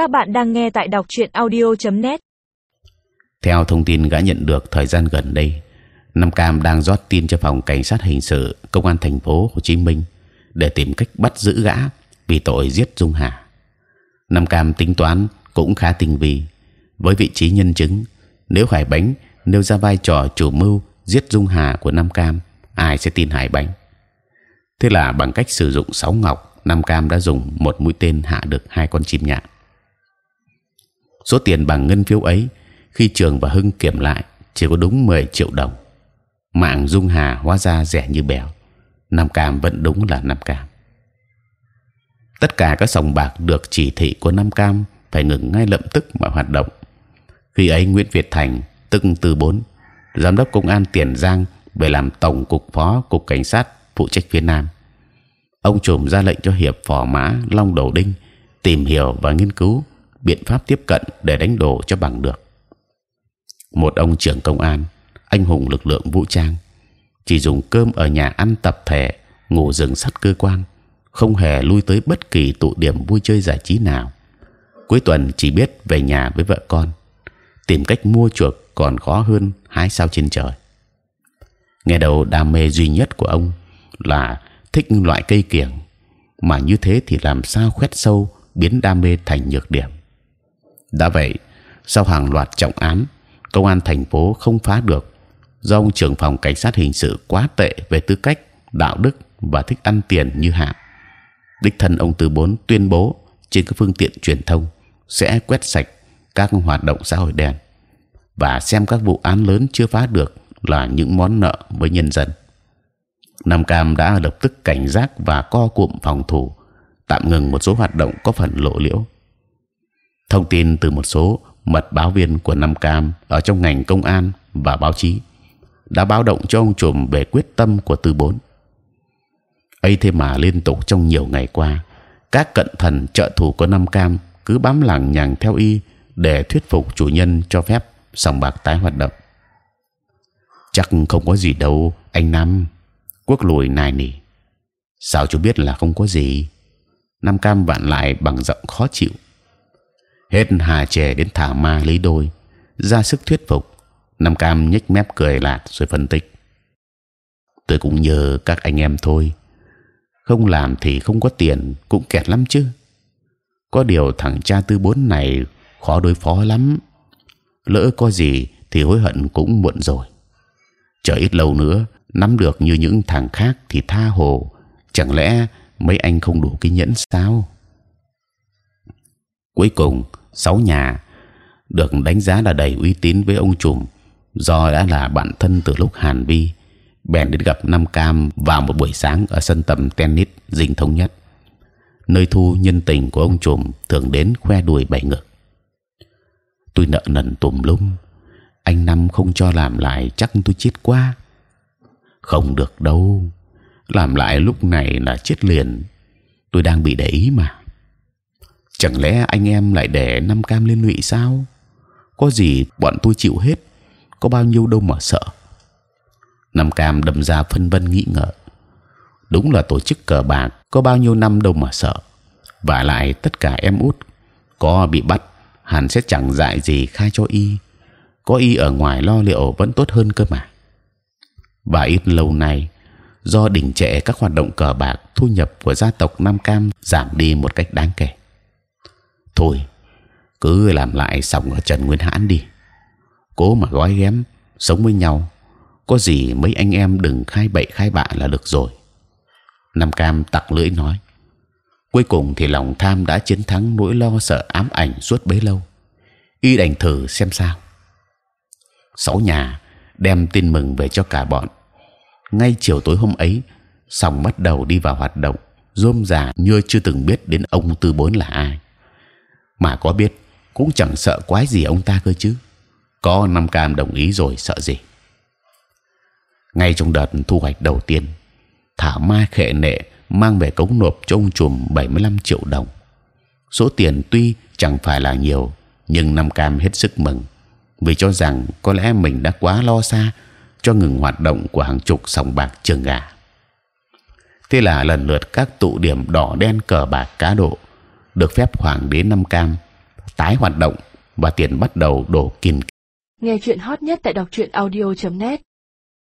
Các bạn đang nghe tại đọc truyện audio.net. Theo thông tin gã nhận được thời gian gần đây, Nam Cam đang rót tin cho phòng cảnh sát hình sự công an thành phố Hồ Chí Minh để tìm cách bắt giữ gã vì tội giết Dung Hà. Nam Cam tính toán cũng khá tinh vi với vị trí nhân chứng. Nếu Hải Bánh nêu ra vai trò chủ mưu giết Dung Hà của Nam Cam, ai sẽ tin Hải Bánh? Thế là bằng cách sử dụng sáu ngọc, Nam Cam đã dùng một mũi tên hạ được hai con chim nhạn. Số tiền bằng ngân phiếu ấy khi Trường và Hưng kiểm lại chỉ có đúng 10 triệu đồng. Mạng Dung Hà hóa ra rẻ như bèo. Nam Cam vẫn đúng là Nam Cam. Tất cả các sòng bạc được chỉ thị của Nam Cam phải ngừng ngay lập tức mọi hoạt động. Khi ấy Nguyễn Việt Thành, tức từ bốn, giám đốc công an Tiền Giang về làm tổng cục phó cục cảnh sát phụ trách phía Nam. Ông trùm ra lệnh cho hiệp phò mã Long Đầu Đinh tìm hiểu và nghiên cứu biện pháp tiếp cận để đánh đổ cho bằng được. Một ông trưởng công an, anh hùng lực lượng vũ trang, chỉ dùng cơm ở nhà ăn tập thể, ngủ rừng sắt cơ quan, không hề lui tới bất kỳ tụ điểm vui chơi giải trí nào. Cuối tuần chỉ biết về nhà với vợ con, tìm cách mua chuộc còn khó hơn hái sao trên trời. Nghe đầu đam mê duy nhất của ông là thích loại cây kiểng, mà như thế thì làm sao khoét sâu biến đam mê thành nhược điểm đã vậy sau hàng loạt trọng án công an thành phố không phá được. Do ông trưởng phòng cảnh sát hình sự quá tệ về tư cách đạo đức và thích ăn tiền như hạ. Đích thân ông từ bốn tuyên bố trên các phương tiện truyền thông sẽ quét sạch các hoạt động xã hội đen và xem các vụ án lớn chưa phá được là những món nợ với nhân dân. Nam Cam đã lập tức cảnh giác và co cụm phòng thủ, tạm ngừng một số hoạt động có phần lộ liễu thông tin từ một số mật báo viên của Nam Cam ở trong ngành công an và báo chí đã báo động cho ông trùm về quyết tâm của Tư Bốn. ấy thế mà liên tục trong nhiều ngày qua, các cận thần trợ thủ của Nam Cam cứ bám lằng nhằng theo y để thuyết phục chủ nhân cho phép sòng bạc tái hoạt động. Chắc không có gì đâu, anh Nam. Quốc lùi nài nỉ. Sao chú biết là không có gì? Nam Cam vặn lại bằng giọng khó chịu hết hà chè đến thảo ma lý đôi. Ra sức thuyết phục. Nam cam nhếch mép cười lạt rồi phân tích. Tôi cũng nhờ các anh em thôi. Không làm thì không có tiền, cũng kẹt lắm chứ. Có điều thằng cha tư bốn này khó đối phó lắm. Lỡ có gì thì hối hận cũng muộn rồi. Chờ ít lâu nữa, nắm được như những thằng khác thì tha hồ. Chẳng lẽ mấy anh không đủ kiên nhẫn sao? Cuối cùng, sáu nhà được đánh giá là đầy uy tín với ông trùm. Do đã là bạn thân từ lúc Hàn Vi, bèn đến gặp Nam Cam vào một buổi sáng ở sân tầm tennis dinh thống nhất. Nơi thu nhân tình của ông trùm thường đến khoe đùi bảy ngực tôi nợ nần tùm lum, anh năm không cho làm lại chắc tôi chết quá. Không được đâu, làm lại lúc này là chết liền. Tôi đang bị để ý mà chẳng lẽ anh em lại để năm cam liên lụy sao? Có gì bọn tôi chịu hết, có bao nhiêu đâu mà sợ. Năm cam đâm ra phân vân nghĩ ngợi. Đúng là tổ chức cờ bạc, có bao nhiêu năm đâu mà sợ. Và lại tất cả em út, có bị bắt, hẳn sẽ chẳng dại gì khai cho y. Có y ở ngoài lo liệu vẫn tốt hơn cơ mà. Và ít lâu nay, do đình trệ các hoạt động cờ bạc thu nhập của gia tộc Nam Cam giảm đi một cách đáng kể thôi. Cứ làm lại xong ở trần nguyên hãn đi. Cố mà gói ghém, sống với nhau. Có gì mấy anh em đừng khai bậy khai bạ là được rồi. Nam cam tặc lưỡi nói. Cuối cùng thì lòng tham đã chiến thắng nỗi lo sợ ám ảnh suốt bấy lâu. Y đành thử xem sao. Sáu nhà đem tin mừng về cho cả bọn. Ngay chiều tối hôm ấy, sòng bắt đầu đi vào hoạt động, rôm rả như chưa từng biết đến ông tư bốn là ai mà có biết, cũng chẳng sợ quái gì ông ta cơ chứ. Có năm cam đồng ý rồi, sợ gì? Ngay trong đợt thu hoạch đầu tiên thảo mai khệ nệ mang về cống nộp cho ông chùm 75 triệu đồng. Số tiền tuy chẳng phải là nhiều, nhưng năm cam hết sức mừng, vì cho rằng có lẽ mình đã quá lo xa cho ngừng hoạt động của hàng chục sòng bạc trường gà thế là lần lượt các tụ điểm đỏ đen cờ bạc cá độ được phép hoàng đế năm cam tái hoạt động và tiền bắt đầu đổ kìn. Nghe chuyện hot nhất tại đọc truyện audio.net